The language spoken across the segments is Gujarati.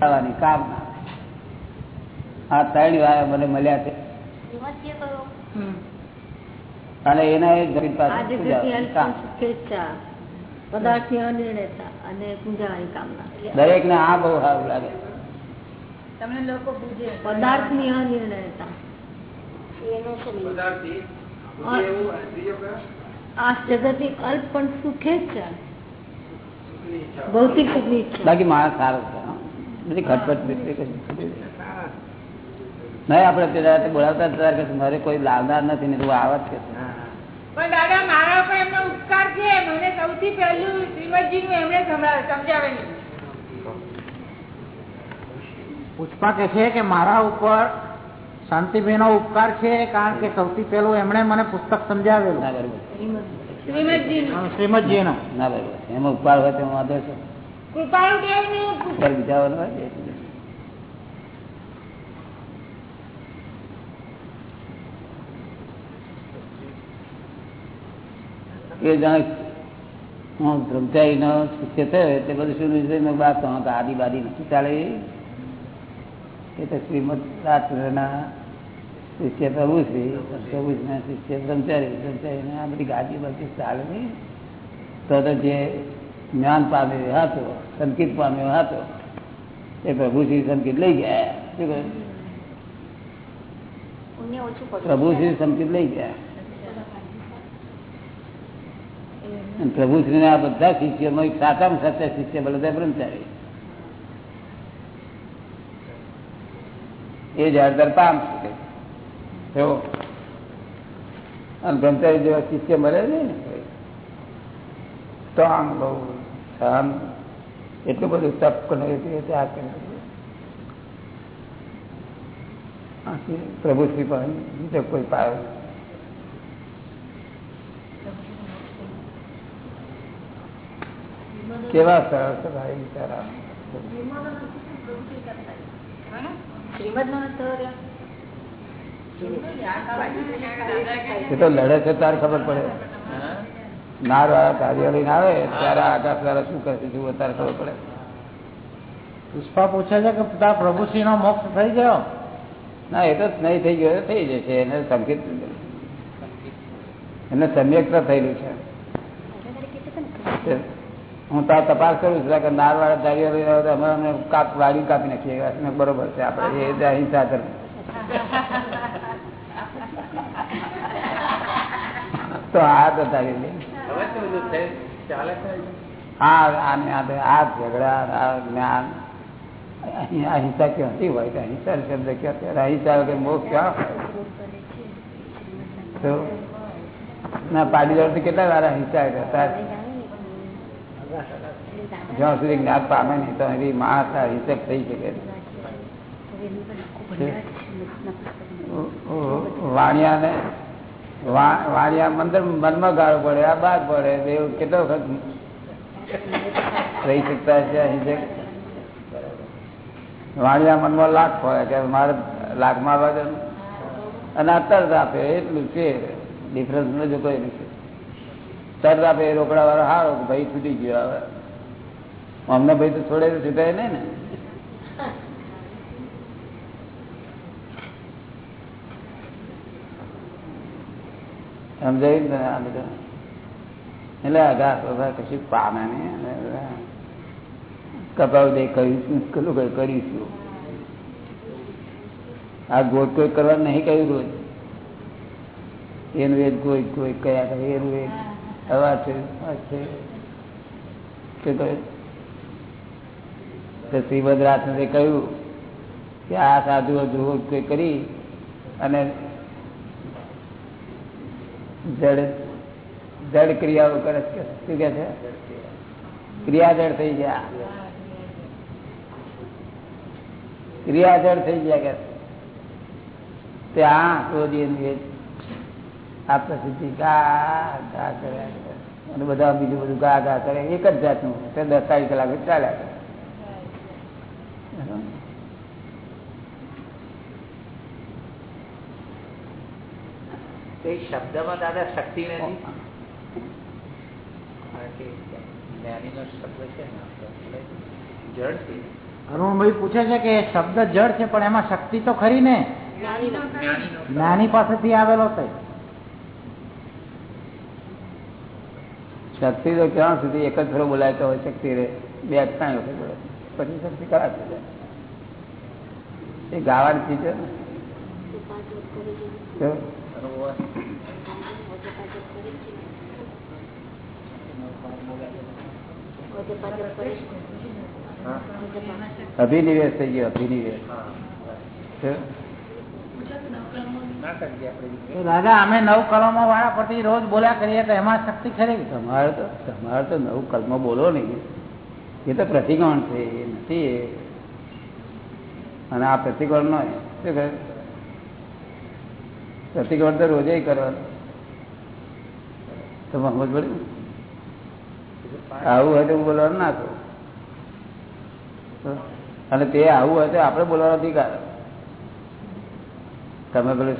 થવાની કામના. આ ત્રણ વાર મને મળ્યા છે. અને એના એ અલ્પ કામના. દરેક ને આ બહુ સારું લાગે. તમને લોકો પદાર્થની. અનિર્ણયતા આ જગતની અલ્પ પણ શુભેચ્છા ભૌતિક સુખની ઈચ્છા. બાકી માણસ સારો છે. બધી ખટપટ નહીં આપણે તે બોલાવતા હતા ત્યારે કે મારે કોઈ લાવનાર નથી ને તું આવત કે પણ દાદા મારા ઉપર એમનો ઉપકાર છે. મને સૌથી પહેલું શ્રીમદજી નું એમણે સમજાવેલું. પુષ્પા કે છે કે મારા ઉપર શાંતિભાઈ નો ઉપકાર છે કારણ કે સૌથી પહેલું એમણે મને પુસ્તક સમજાવેલું. શ્રીમદજી શ્રીમદજી નો ના બરોબર. એમાં ઉપકાર હોય તો વાંધો છે. દેવનું શિષ્ય થયો એટલે બધું શું બાદ આદિ બાદી નથી ચાલે એ. તો શ્રીમદ રાત્રના શિષ્ય પ્રભુશ્રી પ્રભુશ્રીના શિષ્ય, બ્રહ્મચારી બ્રહ્મચારી આ બધી ગાદી બધી ચાલે નહીં તો જે જ્ઞાન પામ્યો હતો સંકેત પામ્યો હતો. એ પ્રભુશ્રી સંકેત લઈ ગયા. શું કહ્યું પ્રભુશ્રી સંકેત લઈ ગયા. પ્રભુશ્રી આ બધા શિષ્યોમાં એક સાચામાં સાચા શિષ્ય બધા બ્રહ્મચારી. એ જળદર પામ શકે અને બ્રહ્મચારી જેવા શિષ્ય મળે ને તો આમ બહુ સહન એટલું બધું તપ કરે આ ત્યાગ કરે. છે આથી પ્રભુશ્રી પણ બીજો કોઈ પાયો કેવા સરળ છે ભાઈ બિચારા એ તો લડે છે ત્યારે ખબર પડે. નાર વાળા કાર્ય લઈને આવે ત્યારે આકાશ વાળા શું કરે છે અત્યારે ત્યારે ખબર પડે. પુષ્પા પૂછે છે કે તાર પ્રભુશ્રી નો મોક્ષ થઈ ગયો? ના એ તો નહીં થઈ ગયો થઈ જશે એને સંકેત એને સમ્યકતા થયેલું છે. હું તાર તપાસ કરું છું કે નાર વાળા ધારીઓ લઈને આવે તો અમે અમને કાપ વાળી કાપી નાખીએ બરોબર છે આપણે એ જ અહિંસા ધર્મ. તો આ તો ધારી હા આને આ આ ઝઘડા આ જ્ઞાન. અહીં અહિંસા ક્યાંથી હોય કે અહિંસા શબ્દ ક્યાંથી અહિંસા વગર મોક્ષ ક્યાં? હોય તો કેટલા વાર અહિંસા કરતા? જ્યાં સુધી જ્ઞાન પામે નહીં તો એની માણસ અહિંસક થઈ શકે વાણિયાને વાણિયા મંદર મનમાં ગાળો પડે, આ બાર પડે એવું કેટલો વખત રહી શકતા છે અહીં વાણિયા મનમાં લાખ પડે કે મારે લાખ મારવા દે અને આ તરત આપે એટલું છે ડિફરન્સ જો કોઈ નથી. તરત આપે રોકડા વાળો હારો ભાઈ છૂટી ગયો હવે. અમને ભાઈ તો છોડે તો છૂટાય નહીં ને. સમજાયું ને આ બધું? એટલે અઘાત વઘાત કશું પામે અને કપાવ દે કરીશું કેટલું કઈ કરીશું આ ગોટ કોઈ કરવા નહીં કહ્યું રોજ એનું એક કોઈ કોઈ કયા કરે, એનું એક હવા છે છે. તો શ્રીમદ કહ્યું કે આ સાધુઓ જુઓ, કોઈ કરી, અને જડ જડ ક્રિયાઓ કરે છે. શું કે છે? ક્રિયાજળ થઈ ગયા. ક્રિયાજળ થઈ ગયા કે ત્યાં ક્રોધી આ પ્રસિદ્ધિ ગા ગા કર્યા કરે. અને બધા બીજું બધું ગા ગા કરે. એક જ જાતનું દસ તારીખ કલાક ચાલ્યા તે શબ્દમાં દાદા શક્તિ નથી? જ્ઞાનીનો શબ્દ છે ને એટલે છે. અરુણભાઈ પૂછે છે કે શબ્દ જળ છે પણ એમાં શક્તિ તો ખરી ને? જ્ઞાની પાસેથી આવેલો છે. શક્તિ તો ક્યાં સુધી એક જ ફરો બોલાયતો હોય શક્તિ રે બે ત્રણ વખત બોલે પછી શક્તિ ખરાબ થઈ જાય એ ગાવાની ચીજ છે. અભિનિવેશ થઈ ગયો, અભિનિવેશ. દાદા, અમે નવ કલમો વાળા પરથી રોજ બોલ્યા કરીએ તો એમાં શક્તિ ખરી? તમારે તો તમારે તો નવ કલમો બોલો નહીં. એ તો પ્રતિકોણ છે, એ નથી અને આ પ્રતિકોણ નો શું કહે? પ્રતિકોણ તો રોજે કરવાનું. તો સમજ પડ્યું આવું હોય તો હું બોલવાનું ના અને તે આવું હોય તો આપણે બોલવાનો અધિકાર. તમે પેલું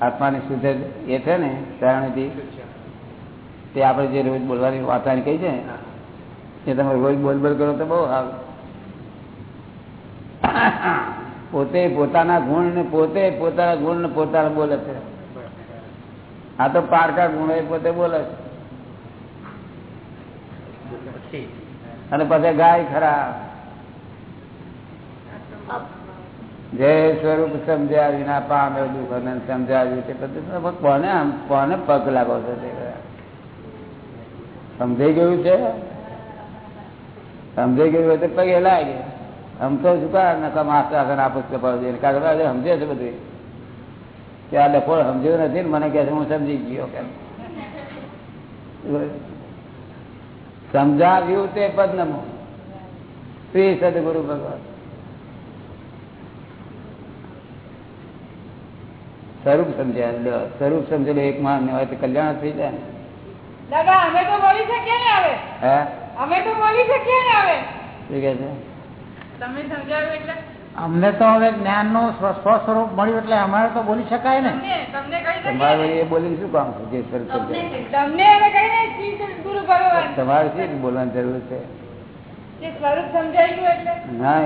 આત્માની શુદ્ધ એ છે ને કારણથી તે આપણે જે રોજ બોલવાની વાતાવરણ કહી છે એ તમે રોજ બોલ બોલ કરો તો બહુ સારું. પોતે પોતાના ગુણ ને પોતે પોતાના ગુણ ને પોતાના બોલે છે. આ તો પારકા ગુણ પોતે બોલે છે. અને પછી ગાય ખરા જે સ્વરૂપ સમજ્યા વિના પામે દુઃખ અને સમજાવ્યું તે બધું કોને કોને પગ લાગો છો તે સમજાઈ ગયું છે? સમજાઈ ગયું હોય તો પગે લાગે. આમ તો શું કા નકામ આશ્વાસન આપું છું કપાળ દઈને આજે સમજે છે બધું. કે આ ડફોળ સમજ્યું નથી ને મને કહે છે હું સમજી ગયો કે સમજાવ્યું તે પદનમો શ્રી સદગુરુ ભગવાન. સ્વરૂપ સમજ્યા સ્વરૂપ સમજેલો એક માન હોય તો કલ્યાણ થઈ જાય ને. દાદા અમે તો બોલી શકીએ ને હવે. હે? અમે તો બોલી શકીએ ને હવે. શું કે છે? અમને તો હવે જ્ઞાનનું સ્વસ્વરૂપ મળ્યું એટલે અમારે તો બોલી શકાય ને. તમારે એ બોલીને શું કામ ભગવાન. તમારે શું બોલવાની જરૂર છે? કે સ્વરૂપ સમજાઈ ગયું એટલે? ના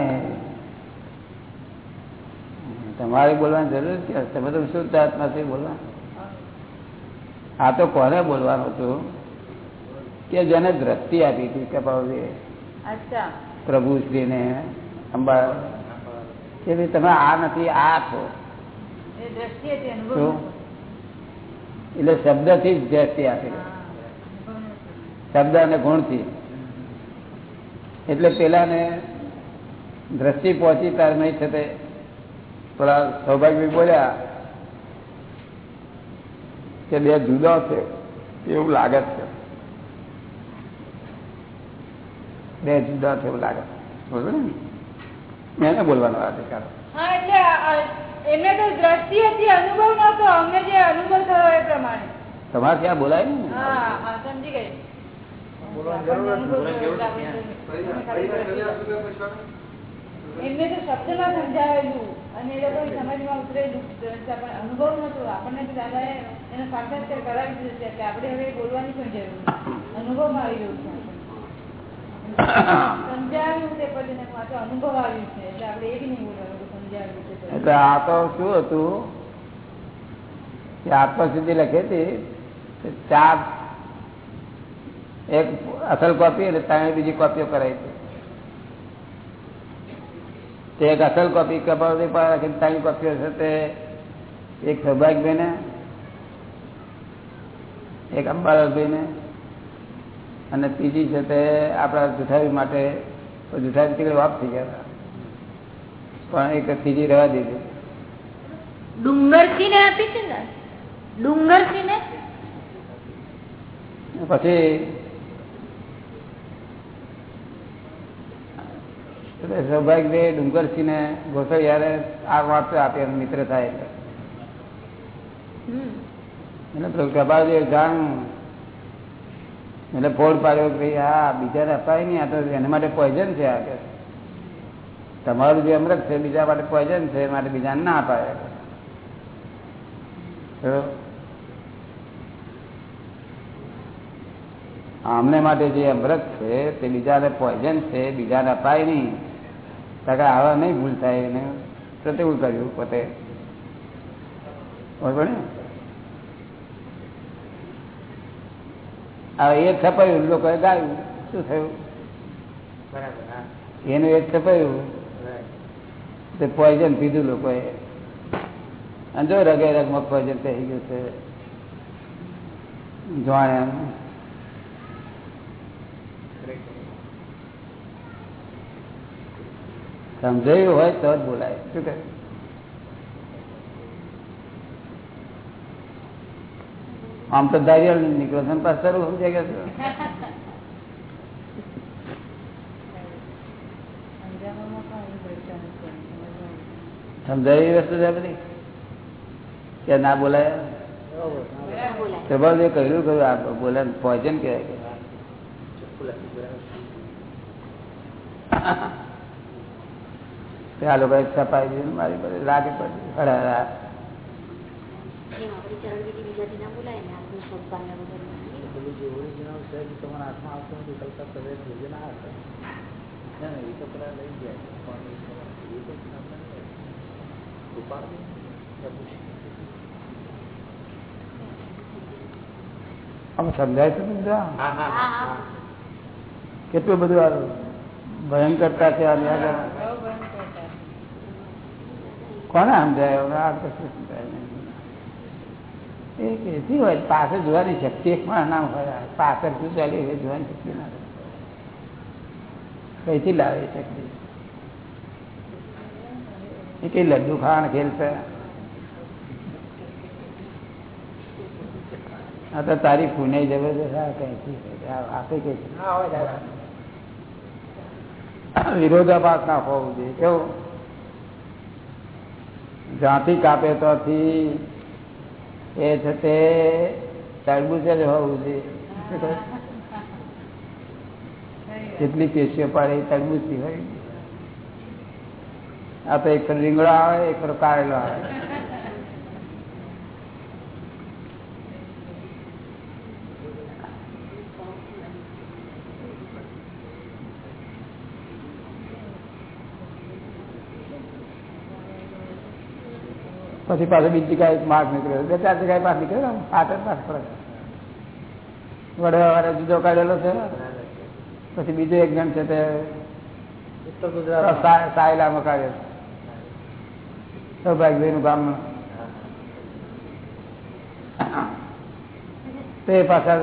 તમારે બોલવાની જરૂર છે? તમે તો શુદ્ધ આત્માથી બોલવા આ તો કોને બોલવાનું હતું કે જેને દ્રષ્ટિ આપી હતી કપાવજી અચ્છા. પ્રભુશ્રીને અંબા કે ભાઈ તમે આ નથી આ છો. એટલે શબ્દ શબ્દથી જ દ્રષ્ટિ આપે શબ્દ અને ગુણથી. એટલે પેલાને દ્રષ્ટિ પહોંચી તાર નહીં છે તે. પેલા સૌભાગ્ય બોલ્યા કે બે જુદા છે એવું લાગે છે. બે જુદા છે એવું લાગે. બરોબર ને? એને બોલવાનો અધિકાર. હા એટલે આ- આ એમને તો દ્રષ્ટિ હતી અનુભવ નતો અમને જે અનુભવ થયો એ પ્રમાણે. તમારે ત્યાં બોલાય ને? થયો એમને તો શબ્દમાં સમજાવેલું અને એ લોકો સમજમાં ઉતરેલું. અનુભવ નતો આપણને તો દાદાએ એનો સાક્ષાત્કાર કરાવી દીધો છે એટલે આપણે હવે બોલવાની પણ જરૂર. અનુભવમાં આવી છે. એટલે આ તો શું હતું? કે આત્મસિદ્ધિ લખી હતી ચાર એક અસલ કોપી અને ત્રણ બીજી કોપીઓ કરાવી હતી. તે એક અસલ કોપી કપાવતી પણ ત્રણ કોપીઓ છે તે એક સૌભાગ્યભાઈને, એક અંબાલાલભાઈને અને ત્રીજી છે તે આપણા જુઠાવી માટે જુઠાવી તીકડે વાપ થઈ ગયા હતા. પણ એક ત્રીજી રહેવા દીધી. ડુંગરસિંહ આપી છે ને? ડુંગરસિંહ પછી સૌભાગ્ય ડુંગરસિંહ ને ગોસળિયારે આ વાત આપી મિત્ર થાય એટલે. કપાળદેવ જાણ્યું એટલે ફોડ પાડ્યો કે હા, બીજાને અપાય નહીં, આ તો એના માટે પોઈઝન છે આ કે. તમારું જે અમૃત છે, બીજા માટે પોઈઝન છે માટે બીજાને ના અપાય. તો અમને માટે જે અમૃત છે, તે બીજાને પોઈઝન છે, બીજાને અપાય નહીં. કાકા, આવા નહીં ભૂલ થાય એને. પ્રતિકૂળ કર્યું પોતે. બરાબર ને? હવે એ છપાયું લોકોએ ગાયું. શું થયું? એનું એ છપાયું. તે પોઈઝન પીધું લોકોએ. અને જો રગે રગમાં પોઈઝન થઈ ગયું છે. જોણે સમજાયું હોય તો જ બોલાય. શું કહે? આમ તો ધાર્યા નીકળો ને પાછું સારું સમજાય ગયા એવી વસ્તુ છે બધી? કે ના બોલાય? પ્રભાવ કહ્યું કહ્યું આ બોલે પોઈઝન કહેવાય ચોખ્ખું લખ્યું, બરાબર. કે આ લોકોએ છપાઈ દીધું મારી પાસે લાગે પડી હળહળા. પેલું જે ઓરિજિનલ છે એ તમારા હાથમાં આવતું નથી કલકત્તા પ્રદેશ ભેજે ના હશે ના ના એ તો પેલા લઈ ગયા. પણ એ તો આપણે ઉપાડી આમ સમજાય છે બધા? કેટલું બધું આ ભયંકરતા છે કરતા. કોને સમજાય? આ કશું સમજાય? એ કેથી હોય, પાછળ જોવાની શક્તિ પણ ના હોય. પાછળ શું ચાલી હોય જોવાની શક્તિ ના હોય. કઈથી લાવે શક્તિ એ કઈ લડ્ડુ ખાવાનું ખેલશે આ તો તારી પુણે જબરદસ્ત આ કઈથી આપે કઈ વિરોધાભાસ ના હોવું જોઈએ. કેવું? જાતિ કાપે તો થી એ છે તે જ હોવું જોઈએ. જેટલી પેશીઓ પાડે તરબૂચ હોય. આ તો એક રીંગણો આવે, એક કારેલો આવે. પછી પાછો બીજી જગ્યાએ માર્ગ નીકળ્યો. બે ચાર જગ્યાએ પાસ નીકળ્યો આઠ જ પાસ પડે વડે જુદો કાઢેલો છે. પછી બીજો એક જણ છે તે સાયલામાં કાઢ્યો. સૌભાગ્યભાઈ નું ગામનું તે પાછા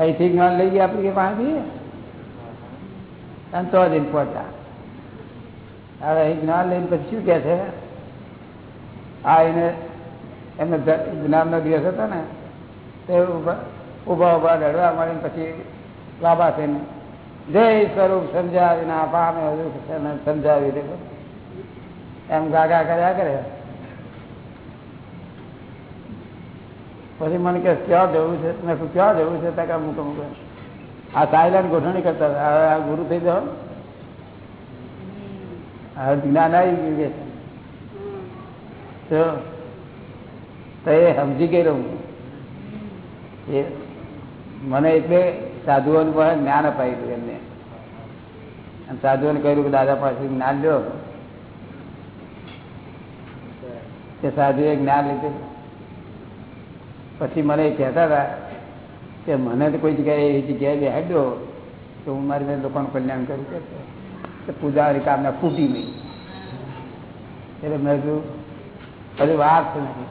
અહીંથી જ્ઞાન લઈ ગયા આપણી પાસેથી? અને તો દિન પહોંચ્યા. હવે અહીં જ્ઞાન લઈને પછી શું કે છે? આ એને એમને જ્ઞાનનો દિવસ હતો ને, તે ઊભા ઊભા લડવા મળીને પછી લાભા થઈને, જય સ્વરૂપ સમજાવીને આ પામે હજુ સમજાવી દે એમ ગાગા કર્યા કરે. પછી મને કે, ક્યાં જવું છે? મેં શું ક્યાં જવું છે? ત્યાં મૂકો મૂકો આ સાયલન્ટ ગોઠવણી કરતા હવે આ ગુરુ થઈ જાઓ. હવે જ્ઞાન આવી ગયું કે તો એ સમજી ગયેલો એ મને એટલે સાધુઓને પણ જ્ઞાન અપાયું એમને. અને સાધુઓને કહ્યું કે દાદા પાસે જ્ઞાન લ્યો તે સાધુએ જ્ઞાન લીધું. પછી મને એ કહેતા હતા કે મને તો કોઈ જગ્યાએ એ જગ્યાએ બેહાડ્યો તો હું મારી લોકોનું કલ્યાણ કરું. કે પૂજાવાળી કામના ફૂટી નહીં. એટલે મેં કીધું હજુ વાત નથી.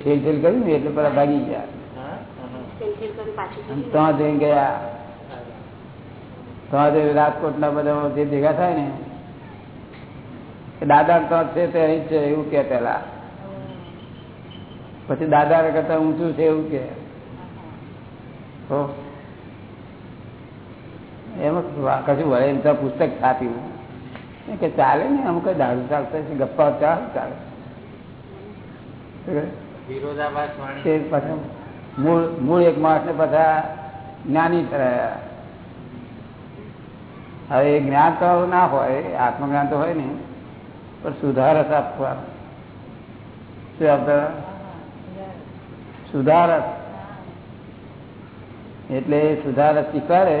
ઠેલ ઠેલ કર્યું ને એટલે પેલા ભાગી ગયા ત્યાં જઈને ગયા. ત્યાં રાજકોટ ના બધા જે ભેગા થાય ને દાદા ત્યાં છે તે અહીં છે, એવું કે પેલા. પછી દાદા કરતા ઊંચું છે એવું કે. એમાં કશું વળે એમ પુસ્તક છાપ્યું. કે ચાલે ને અમુક દારૂ ચાલતા છે ગપ્પા ચાલ ચાલે. મૂળ મૂળ એક માણસ ને બધા જ્ઞાની થયા. હવે એ જ્ઞાન તો ના હોય આત્મજ્ઞાન તો હોય ને પણ સુધારસ આપવા શું આપતા સુધારસ એટલે સુધારસ શીખવાડે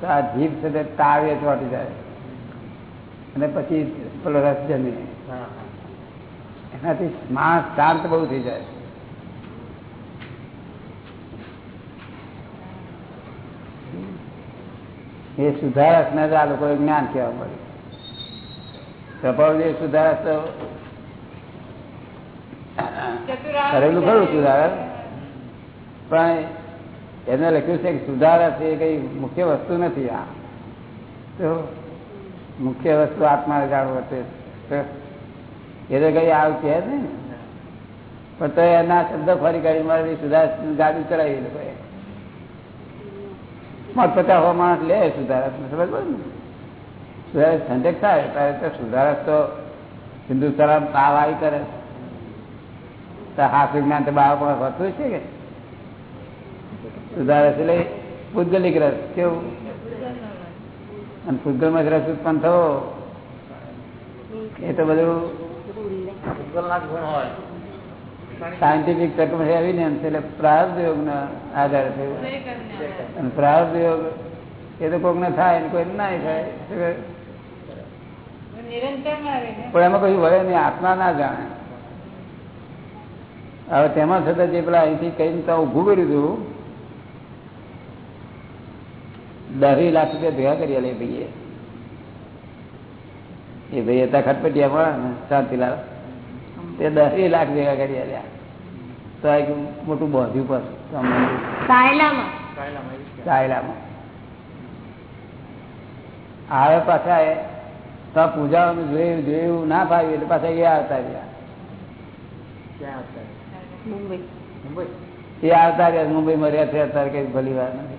તો આ જીભ છે તે તાવે ચોટી જાય. અને પછી પેલો રસ જમે એનાથી માણસ શાંત બહુ થઈ જાય. એ સુધારસ ને આ લોકો જ્ઞાન કહેવા મળ્યું. પ્રભાવ જે સુધારસ તો કરેલું ખરું સુધારસ. પણ એને લખ્યું છે કે સુધારસ એ કઈ મુખ્ય વસ્તુ નથી આ. તો મુખ્ય વસ્તુ આત્મા જાણવું હશે એ તો કઈ આવું કહે ને. પણ તો એના શબ્દ ફરી કાઢી મારી સુધાર ગાડી ચડાવી લોકોએ મત પચાસ હો માણસ લે સુધારસ સમજ પડે ને? સુધારક ઠંડક થાય ત્યારે તો સુધારસ તો હિન્દુસ્તાન તાવ આવી કરે તો હાથ વિજ્ઞાન તો બાળકો હોતું છે કે? સુધારસ એટલે પૂતગલિક રસ, કેવું? અને પૂતગલમાં રસ ઉત્પન્ન થવો, એ તો બધું જ સાયન્ટિફિક તકમાં આવીને એટલે પ્રારબ્ધ યોગના આધારે થયું અને યોગ એ તો કોઈક થાય ને કોઈ ના થાયમાં રહે ને. પણ એમાં કશું વળે નહીં, આત્મા ના જાણે હવે તેમાં છતાં જે પેલા અહીંથી કઈ તો ઊભું કર્યું હતું દસ લાખ રૂપિયા ભેગા કરી લે એ ભાઈએ. એ ભાઈ હતા ખટપટિયા ને શાંતિલાલ તે દસ લાખ ભેગા કરી આલ્યા તો આ એક મોટું બોધ્યું પર સાયલામાં? આવે પાછા એ તો પૂજાવાનું જોયું જોયું ના ફાવ્યું એટલે પાછા એ આવતા રહ્યા. ક્યાં હતા મુંબઈ. મુંબઈ? એ આવતા રહ્યા મુંબઈમાં રહ્યા છે અત્યારે કઈ ભલી વાર નથી?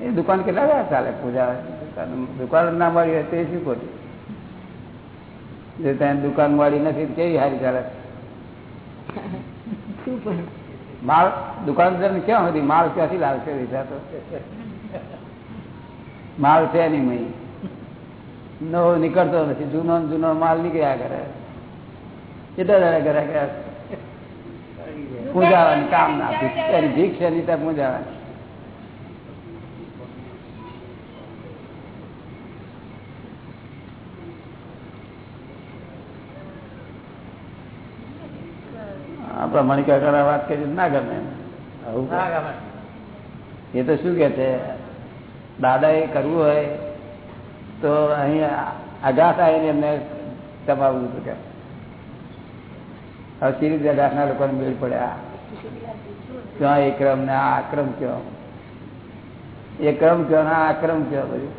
એ દુકાન કેટલા વાર ચાલે? પૂજા દુકાન ના મળી હોય તે શું ખોટું જે ત્યાં દુકાન મળી નથી કેવી સારી ચાલે? માલ દુકાનદાર ક્યાં હતી માલ ક્યાંથી લાવશે વિચારતો માલ છે નહીં મહી. નવો નીકળતો નથી જૂનો જૂનો માલ નીકળ્યા કરે. કેટલા દાડા કર્યા? પૂજાવાની કામ ના ભીખ એની ત્યાં પૂજાવાની. આપણા મણિકાકા વાત કરી ના ગમે. આવું ના ગમે. એ તો શું કે છે? દાદા એ કરવું હોય તો અહીં આઘાત આવીને એમને દબાવવું કે હવે સિરીઝ આઘાતના લોકોને મેળ પડ્યા ક્યાં એ ક્રમ ને આ આક્રમ કયો? એ ક્રમ કયો ને આ આક્રમ કયો બધું?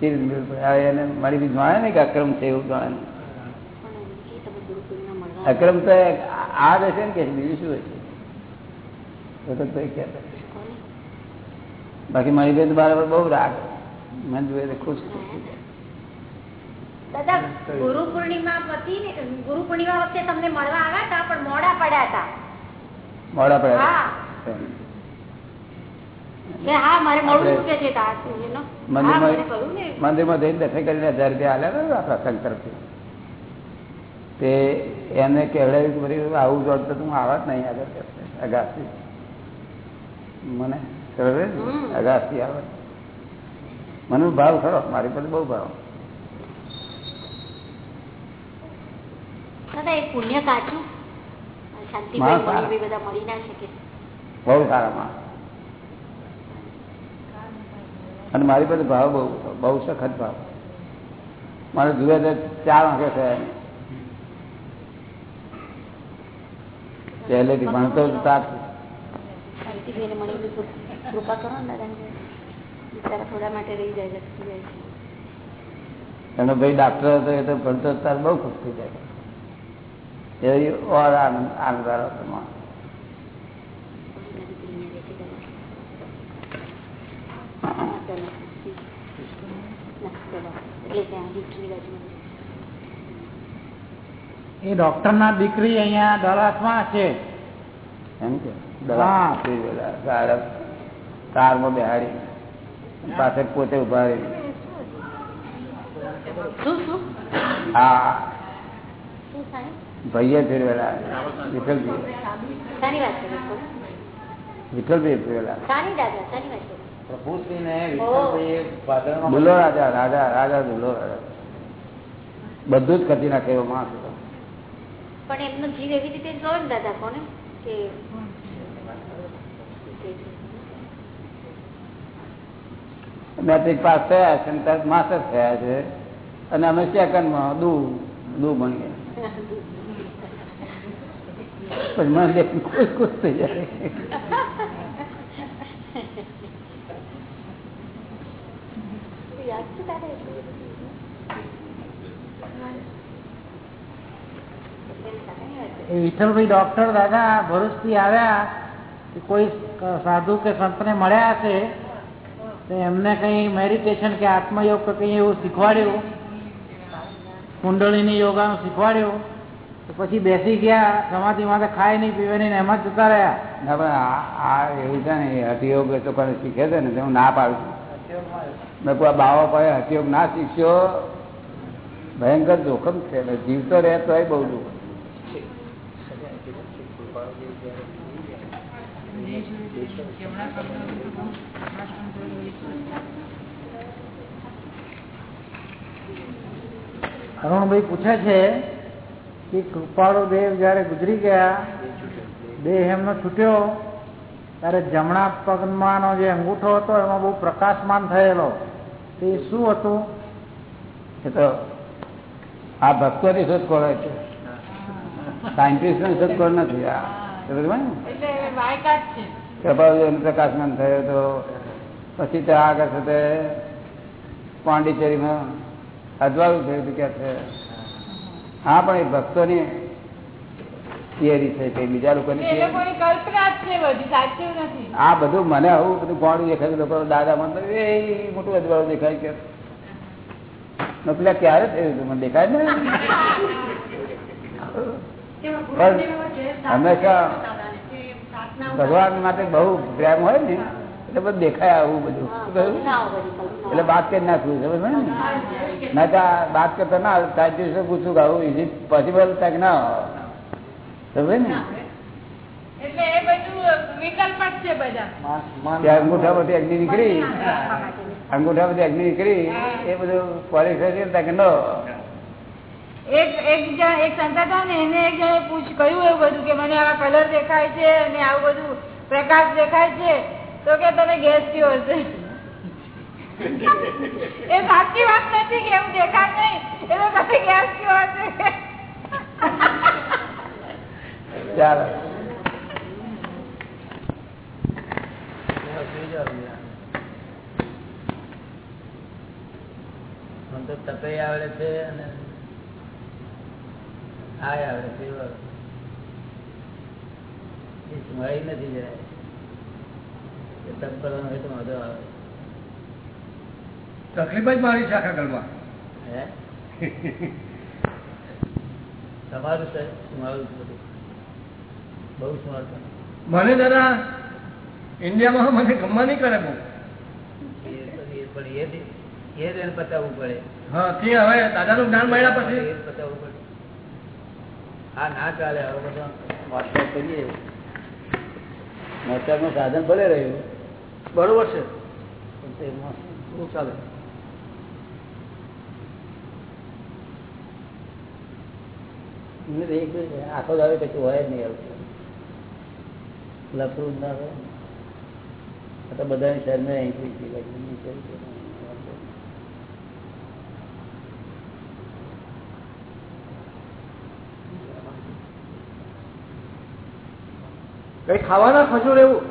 સિરીઝ મેળ પડ્યા એને મારી જાણે ને કે અક્રમ છે એવું જાણે અક્રમ તો આ રહેશે ને કે બીજું શું હશે? બાકી મારી બેન બરાબર બહુ રાગ. મને જોઈએ ખુશ થઈ જાય. દાદા ગુરુ પૂર્ણિમા પતિ ને ગુરુ પૂર્ણિમા વખતે તમને મળવા આવ્યા હતા પણ મોડા પડ્યા હતા. મોડા પડ્યા મંદિરમાં જઈને દર્શન કરીને હજાર રૂપિયા આલ્યા ને આપણા તરફથી. તે એમને કહેવડાવ્યું કે બધું આવું જોડતો તો હું આવા જ નહીં આગળ કે મને. અગાસથી આવે. મને ભાવ ખરો મારી પાસે બહુ ભાવ. દાદા એ પુણ્ય કાચું. શાંતિભાઈ બધા મળી ના શકે. બહુ સારા માણસ અને મારી પાસે ભાવ બહુ બહુ સખત ભાવ. મારે જુએ તો ચાર વાંકે થયા. પહેલેથી ભણતો જ તાર કૃપા કરો ને દાદા થોડા માટે રહી જાય લટકી જાય છે. એનો ભાઈ ડાક્ટર હતો એ તો ભણતો તાર બહુ ખુશ થઈ જાય. લિફ્ટની બાજુમાં એ ડોક્ટર ના દીકરી અહીંયા દલાસમાં છે. એમ કે? કારમાં. બેહાડી. પાસે પોતે ઊભા રહી. શું ભાઈએ ફેરવેલા વિઠ્ઠલભાઈ. ફેરવેલા ભૂલો રાજા રાજા રાજા ભૂલો રાજા. બધું જ કરી નાખે એવો માણસ હતો. પણ એમનો જીવ એવી રીતે જોયો ને દાદા કોને કે મેટ્રિક પાસ થયા છે માસ્ટર થયા છે. અને અમે સેકન્ડમાં દુ દુ ભણીએ પછી મને દેખીને ખુશ ખુશ થઈ જાય યાદ છે દાદા એટલું બધું? એ વિઠ્ઠલભાઈ ડોક્ટર દાદા ભરૂચથી આવ્યા કે કોઈ સાધુ કે સંતને મળ્યા હશે તો એમને કઈ મેડિટેશન કે આત્મયોગ કે કઈ એવું શીખવાડ્યું કુંડળીની યોગાનું શીખવાડ્યું પછી બેસી ગયા સમાધિમાં તો ખાય નહીં પીવે નહીં, એમાં જતા રહ્યા. પણ આ એવું છે ને, એ એ તો કોઈ શીખે છે ને હું ના પાડું છું. મેં કોઈ બાવો પાસે હઠયોગ ના શીખ્યો. ભયંકર જોખમ છે જીવતો રહે તો બહુ જોખમ અરુણભાઈ પૂછે છે કે કૃપાળુ દેવ જયારે ગુજરી ગયા દેહ એમનો છૂટ્યો ત્યારે જમણા પગમાંનો જે અંગૂઠો હતો એમાં બહુ પ્રકાશમાન થયેલો. તે શું હતું? એ તો આ ભક્તોની શોધખોળ છે. સાયન્ટિસ્ટની શોધખોળ નથી. આ પ્રકાશમાન થયો તો પછી તે આગળ તે પોંડિચેરીમાં અજવાળું થયું હતું કે છે. હા પણ એ ભક્તોની થિયરી છે કે બીજા લોકોની આ બધું મને આવું બધું ગોળું દેખાય લોકો દાદા મને એ મોટું અજવાળું દેખાય કે પેલા ક્યારે થયું હતું મને દેખાય ને પણ હંમેશા ભગવાન માટે બહુ પ્રેમ હોય ને એટલે બધું દેખાય આવું બધું. એટલે વાત કરી નાખવું સમજ ને? ના તો વાત કરતા ના સાયન્ટિસ્ટ પૂછું કે આવું ઇઝ ઇટ પોસિબલ કે ના સમજે ને? બધું બધા. ત્યાં અગ્નિ નીકળી. એ બધું પોલિસ નો એક એક જણ એક સંત હતા ને એને એક જણે પૂછ કહ્યું એવું બધું કે મને આવા કલર દેખાય છે અને આવું બધું પ્રકાશ દેખાય છે. તો કે તને ગેસ થયો હશે. એ સાચી વાત નથી કે એવું દેખાય નહીં. એ તો તને ગેસ થયો હશે. ચાલો. તો તપે આવડે છે અને આ આવડે છે. મળી નથી જરાય. એ તપ કરવાનો હોય તો વાંધો આવે તકલીફ જ મારી શાખા કરવા હે? તમારું છે? મારું બહુ સ્માર્ટ મને દાદા ઇન્ડિયામાં મને ગમવા નહીં કરે બહુ. પણ એ જ- એ એને પતાવવું પડે. હા તે હવે દાદાનું જ્ઞાન મળ્યા પછી. પતાવવું પડે. આ ના ચાલે હવે બધા વાત કરીએ. મોટરનું સાધન ભલે રહ્યું. બરોબર છે. શું ચાલે? આખો દાવે કશું હોય જ નહીં આવતું લફરું ના હોય. તો બધાની શહેરને અહીંથી. કઈ ખાવાના ખજૂર એવું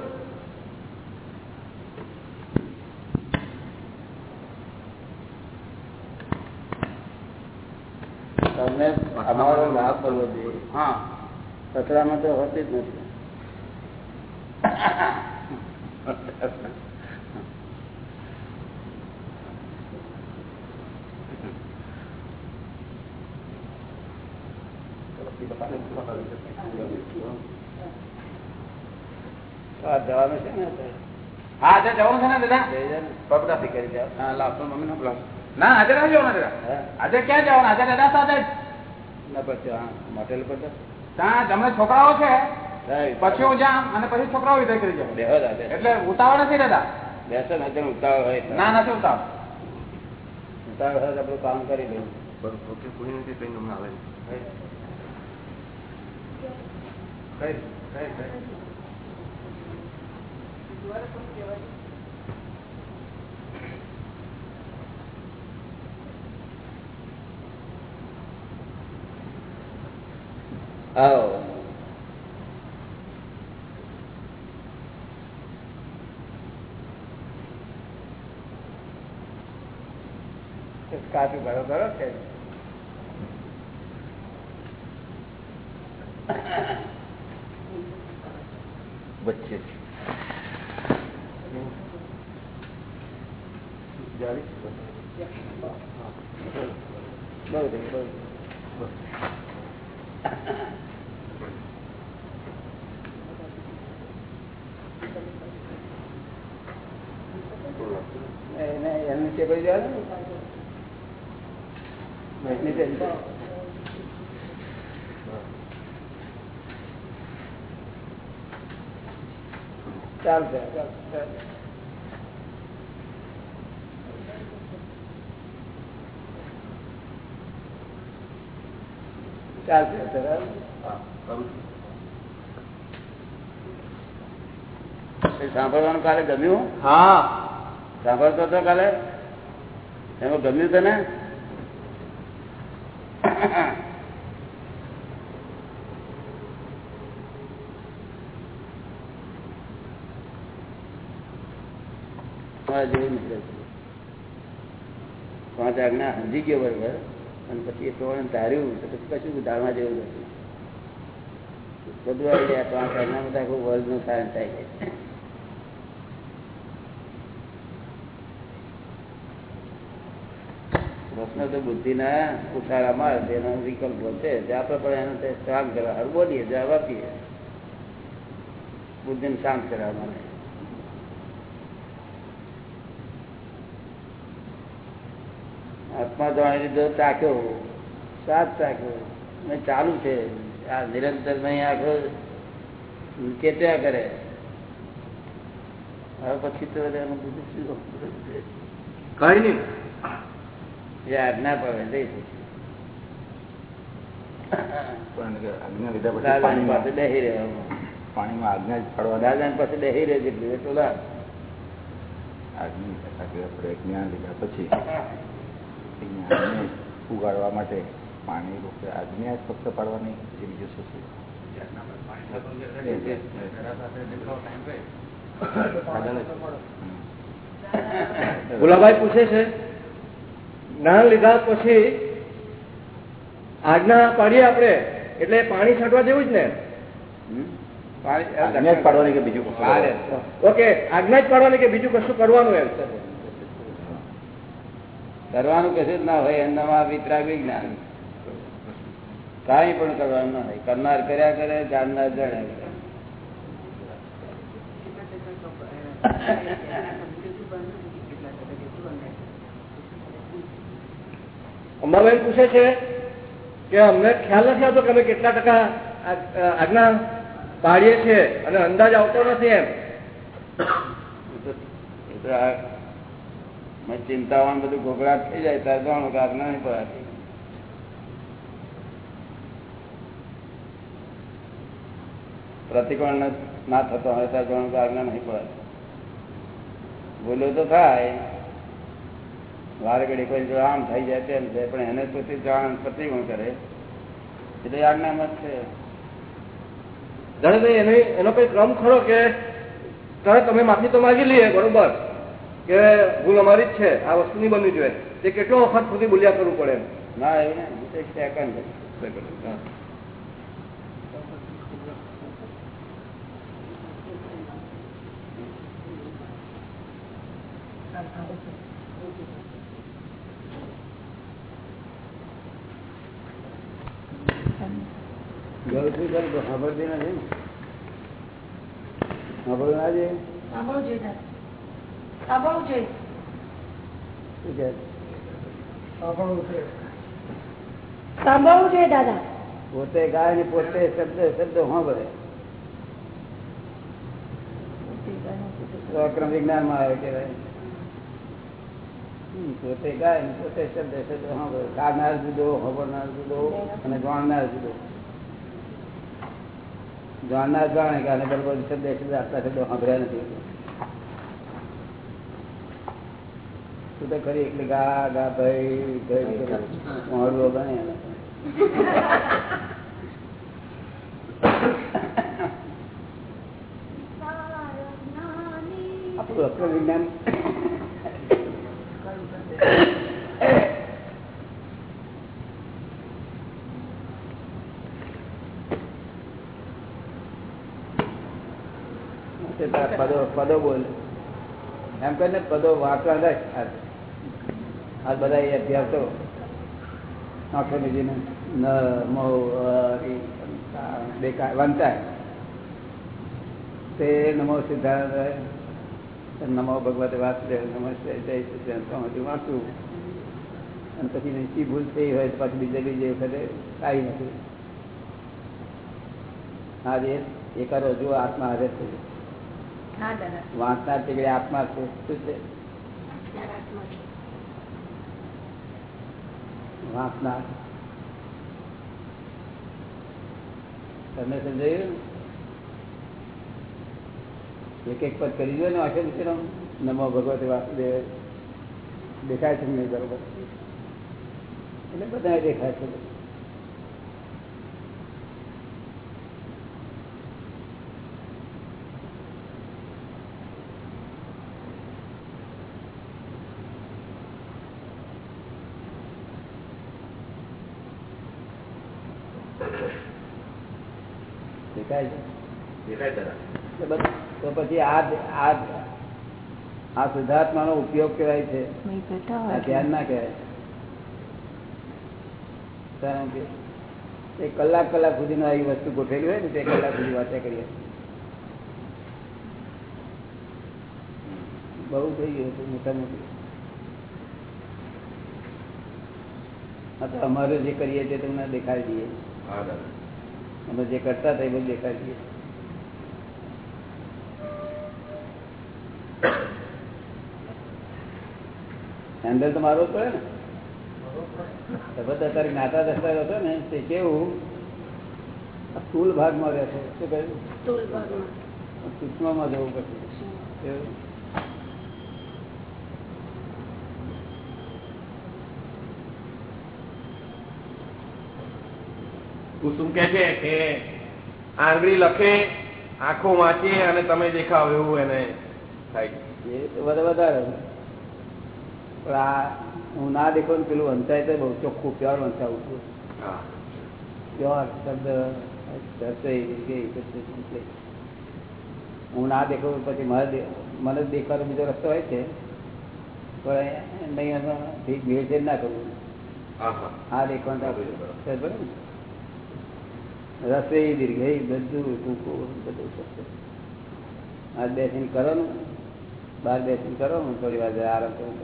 તમને અમારો લાભ કરવો જોઈએ. હા. કચરામાં તો હોતી જ નથી. જવાનું છે ને હા આજે જવાનું છે ને દાદા? કરી હા લાભ મમ્મી નો પ્લાસ ના આજે ના જવાનું દાદા. આજે ક્યાં જવાનું? આજે દાદા સાથે જ. ના પછી હા મોટેલ પર ત્યાં જમણે છોકરાઓ છે પછી હું જામ અને પછી છોકરાઓ વિદાય કરી જાઉં. બેહો દાદા. એટલે ઉતાવળ નથી દાદા બેસો ને ઉતાવળ હોય ના નથી ઉતાવ ઉતાવળ હોય તો આપણું કામ કરી દઉં ઓકે કોઈ નથી કઈ આવે કઈ કઈ કઈ? આવો કાચું ભરો કરો છે વચ્ચે બહુ બહુ છે કોઈ જવાનું વૈષ્ણવ છે ચાલશે ચાલશે. ચાલશે સાંભળવાનું કાલે ગમ્યું? હા. સાંભળતો હતો કાલે? એમાં ગમ્યું તને? જેવું નીકળે પાંચ આજ્ઞા સમજી ગયો બરોબર. અને પછી એ પ્રમાણે ધાર્યું, તો પછી કશું ધારવા જેવું નથી બધું આવી જાય તો આ ઘરના બધા આખું વર્લ્ડનું કારણ થાય છે. પ્રશ્ન તો બુદ્ધિ ના ઉછાળા માર તેનો વિકલ્પો છે જે આપણે પણ એનો તે શાંત કરવા બોલીએ જવાબ આપીએ. બુદ્ધિને શાંત કરવા માટે. આત્મા જાણી લીધો ચાક્યો સાત ચાક્યો ને ચાલુ છે. આ નિરંતર આખો ચેત્યા કરે. હવે પછી તો એનું બધું શું કઈ નહીં. એ આજ્ઞા પડે જઈ પાણીમાં. આજ્ઞા જ પડવા પાસે રહે જેટલું એટલું લાભ આજ્ઞા પછી. જ્ઞાનને ઉગાડવા માટે પાણી રૂપે આજ્ઞા જ ફક્ત પાડવાની જે બીજું શું છે? સાધન પૂછે છે જ્ઞાન લીધા પછી આજ્ઞા પાડીએ આપણે? એટલે પાણી છાંટવા જેવું જ ને? આજ્ઞા જ પાડવાની કે બીજું. ઓકે આજ્ઞા જ પાડવાની કે બીજું કશું કરવાનું એમ? કરવાનું કશું જ ના હોય એનામાં વિતરાગ જ્ઞાન કઈ પણ કરવાનું ના હોય. કરનાર કર્યા કરે જાણનાર જાણ્યા કરે. અંબાબેન પૂછે છે કે અમને ખ્યાલ નથી આવતો કે અમે કેટલા ટકા આજ્ઞા પાડીએ છીએ અને અંદાજ આવતો નથી એમ. ચિંતાવાન બધું ગોગળાટ થઈ જાય ત્યારે જાણો કે આજ્ઞા નહીં પડાતી પ્રતિકોણ ના થતો હોય ત્યારે જાણો કે આજ્ઞા નહીં પડાતી ભૂલો તો થાય. વારે ઘડી કોઈ જો આમ થઈ જાય તેમ છે, પણ એને પછી જાણ પ્રતિકોણ કરે. એટલે આજ્ઞા જ છે. જાણે એનો એનો કઈ ક્રમ ખરો કે તરત તમે માફી તો માગી લઈએ, બરોબર. કે ભૂલ અમારી જ છે. આ વસ્તુ નહીં બનવી જોઈએ. તે કેટલો વખત સુધી બોલ્યા કરવું પડે ના એ સેકન્ડ સાંભળતી નથી સાંભળવું ના જોઈએ સાંભળવું જોઈએ. સાંભળવું જોઈએ સાંભળવું જોઈએ દાદા પોતે ગાય ને પોતે શબ્દ શબ્દ સાંભળે. અક્રમ અક્રમ વિજ્ઞાનમાં આવે કેવાય પોતે ગાય ને પોતે શબ્દ શબ્દ સાંભળે. ગાનાર જુદો હોબરનાર જુદો અને જાણનાર જુદો. જાણનાર જાણે કે શબ્દ શબ્દ આટલા શબ્દો સાંભળ્યા નથી. તું તો ખરી એટલે ગા ગા ભાઈ મોડું ગણે એને. આપણું અક્રમ વિજ્ઞાન. પદો પદો બોલ. એમ કરીને પદો વાંચવા રાખ આ બધા એ અભ્યાસો આંખો ન મો અરી, વંચાય તે નમો સિદ્ધાર્થ નમો ભગવતે વાસુદેવ નમસ્તે જય સચિદાનંદ વાંચું અને પછી નીચી ભૂલ થઈ હોય તો પછી બીજે બીજે વખતે કાંઈ નથી. હા એ એ કરો જો આત્મા હાજર છે. વાંચનાર તીકડે આત્મા છે શું છે. વાંચનાર તમને સમજાયું? એક એક પદ કરી દો ને આખે વિશે નમો ભગવતે વાસુદેવ દેખાય છે નહીં બરોબર? એટલે બધા દેખાય છે દેખાય છે દેખાય દાદા એટલે બધું તો પછી આ આ આ શુદ્ધાત્માનો ઉપયોગ કહેવાય છે. ધ્યાન ના કહેવાય. કારણ કે એક કલાક કલાક સુધી આવી વસ્તુ ગોઠવેલી હોય ને તે કલાક સુધી વાંચ્યા કરીએ. બહુ થઈ ગયું હતું મોટા મોટી અમારે જે કરીએ તે તમને દેખાડી દઈએ. હા અમે જે કરતા હતા એ બધું દેખાડી દઈએ. હેન્ડલ તો મારવો પડે ને. અત્યારે જ્ઞાતા દસ્તા હતો ને તે કેવું? સ્થુલ ભાગમાં રહેશે શું કહ્યું સૂક્ષ્મમાં જવું પડશે કેવું? કુસુમ કે છે કે આંગળી લખે આંખો વાંચે અને તમે દેખાવ એવું એને થાય. એ વધારે વધારે. પણ આ હું ના દેખો ને પેલું વંચાય તો બહુ ચોખ્ખું પ્યોર વંચાવું છું. પ્યોર શબ્દ. હું ના દેખો પછી મારે મને દેખવાનો બીજો રસ્તો હોય છે. પણ નહીં ભી- ભેળસેળ ના કરવું. હા દેખવાનું? રસોઈ દીર્ઘ બધું ટૂંકું બધું આ બેસીને કરો ને બહાર બેસી કરો હું થોડી વાર આરામ કરું.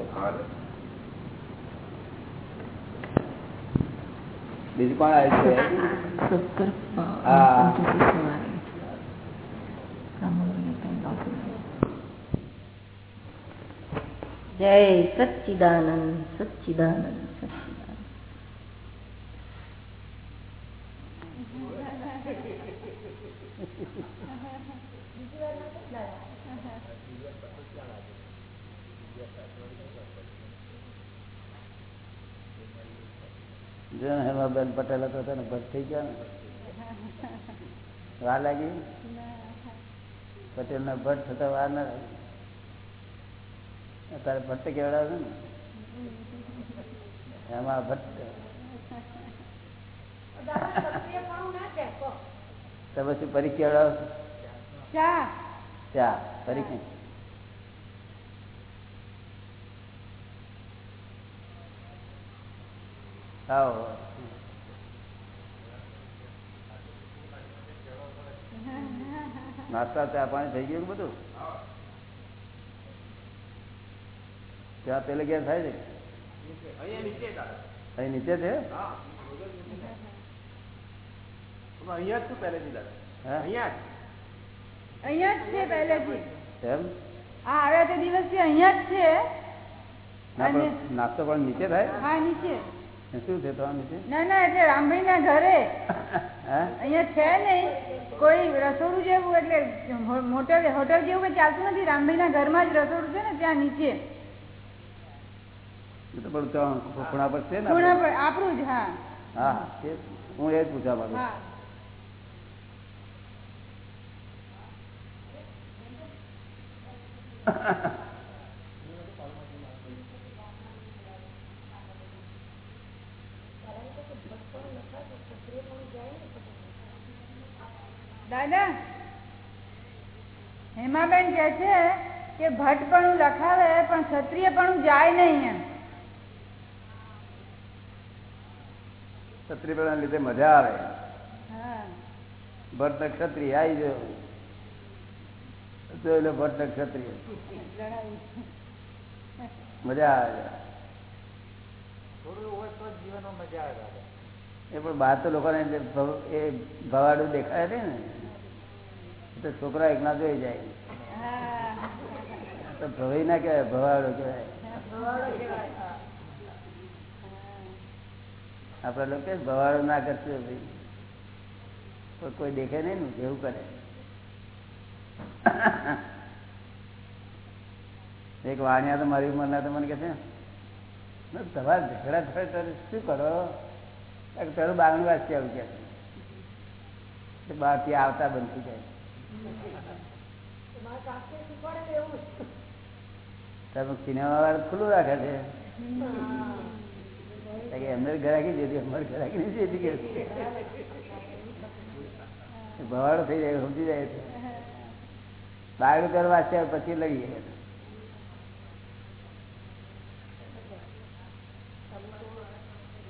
બીજું કોણ આવ્યું છે? જય સચ્ચિદાનંદ સચ્ચિદાનંદ જો ને હેમાબેન પટેલ હતો તો ને ભટ્ટ થઈ ગયા ને? વાર લાગી? પટેલ ના ભટ્ટ થતા વાર ના લાગી. અત્યારે ભટ્ટ કેવડાવે ને? એમાં ભટ્ટ તો. પછી પરીક્ષા કેવડાવે ચા ચા આવો. નાસ્તા ચા પાણી થઈ ગયું બધું? ચા પેલે ક્યાં થાય છે? અહીં નીચે છે? અહીંયા જ પહેલેથી દાદા હા? અહીંયા જ અહીંયા જ છે પહેલેથી. એમ? આ આવ્યા તે દિવસથી અહીંયા જ છે. નાસ્તો પણ નીચે થાય? હા નીચે. શું છે ના ના એટલે રામભાઈ ના ઘરે અહિયાં છે નહીં. કોઈ રસોડું જેવું એટલે મોટલ હોટલ જેવું કઈ ચાલતું નથી. રામભાઈ ના ઘરમાં જ રસોડું છે ને ત્યાં નીચે. ખૂણા પર છે ને ખૂણા પર આપણું જ હા. હા હું એ જ પૂછવા માંગુ હા દાદા હેમાબેન કે છે કે ભટ્ટપણું લખાવે પણ ક્ષત્રિયપણું જાય નહીં એમ. ક્ષત્રિયપણાના લીધે મજા આવે. ભટ્ટ ક્ષત્રિય આવી ગયો. જોઈ લો ભટ્ટ ક્ષત્રિય. મજા આવે. એ પણ બહાર તો લોકોને એ ભવાડું દેખાય છે ને. તો છોકરા એક ના જોઈ જાય. તો ભવાઈ ના કહેવાય ભવાડો કહેવાય. આપડે લોકો ભવાડો ના કરશે ભાઈ. કોઈ દેખે નહીં ને જેવું કરે. એક વાણિયા તો મારી ઉંમરના તો મને કહે છે તમારા ઝઘડા થાય ત્યારે શું કરો? તારું કે બારણું વાંચી આવું કે. બહારથી બહાર આવતા બંધ થઈ જાય. તમે સિનેમા વાળા ખુલ્લું રાખે છે. એમને ઘરાકી જતી અમારે ઘરાકી નથી જતી કે ભવાડો થઈ જાય, સમજી જાય બાયડું કરવા છે પછી લઈ જાય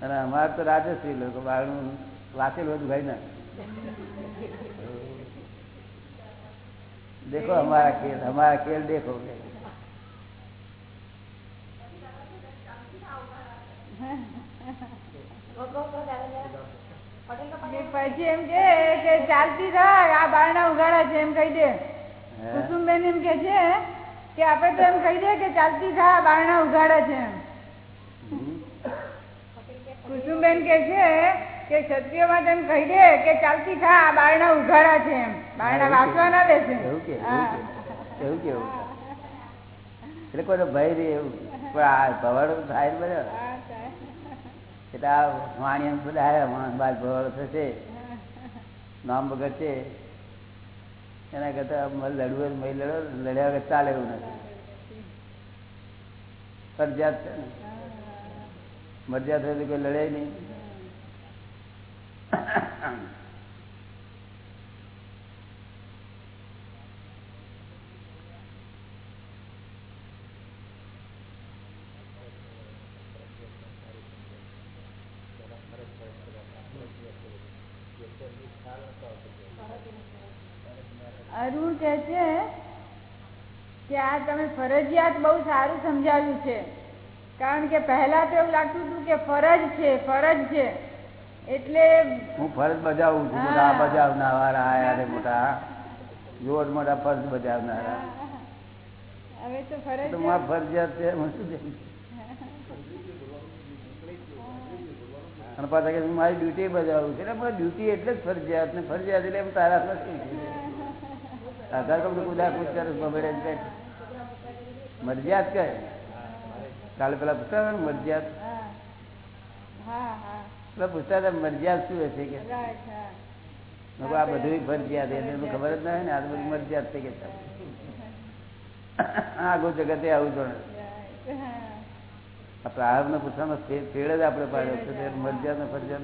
અને અમારે તો રાજશ્રી લોકો બાળનું વાંચેલું હતું ભાઈ ના. દેખો અમારા ખેલ અમારા ખેલ દેખો. કે પછી એમ કે કે ચાલતી રાખ આ બારણા ઉગાડા છે એમ કહી દે. કુસુમબેન એમ કે છે કે આપણે તો એમ કહી દે કે ચાલતી થા આ બારણા ઉગાડા છે કુસુમબેન કે છે કે ક્ષત્રિય માટે એમ કહી દે કે ચાલતી થા આ બારણા ઉઘાડા છે એમ. બારણા વાંચવા ના એવું કે એવું કેવું એટલે કોઈ ભય રે એવું. પણ આ ભવાડો થાય થાય. એટલે આ એમ બધા આવ્યા વાણ બાદ ભવાડો થશે. નામ બગડશે એના કરતા લડવું તો લડો, લડ્યા વગર ચાલે એવું નથી. ફરજિયાત છે મરજિયાત હોય તો કોઈ લડે નહીં. અરુણ કે છે કે આ તમે ફરજિયાત બહુ સારું સમજાવ્યું છે. કારણ કે પહેલા તો એવું લાગતું હતું કે ફરજ છે ફરજ છે. એટલે હું ફરજ બજાવું છું બધા બજાવનારા આયા મોટા. જોર મોટા ફરજ બજાવનારા. હવે તો ફરજ ફરજિયાત છે હું શું કરું? અને પાછા કે હું મારી ડ્યુટી બજાવું છું. એટલે ડ્યુટી એટલે જ ફરજિયાત ને ફરજિયાત એટલે તારા નથી? આધાર કાર્ડ કુદા કુદ કરે મરજિયાત કહે. કાલે પેલા પૂછતા ને મરજિયાત? પેલા પૂછતા હતા મરજિયાત શું હશે કે? આ બધું ફરજિયાત એટલે ખબર જ ના હોય ને આ બધું મરજિયાત થઈ ગયા આગું જગતે આવું જોડે પ્રારંભ પૂછવાનો ફેર જ આપણે પાડ્યો છે. મરજિયાત ને ફરજિયાત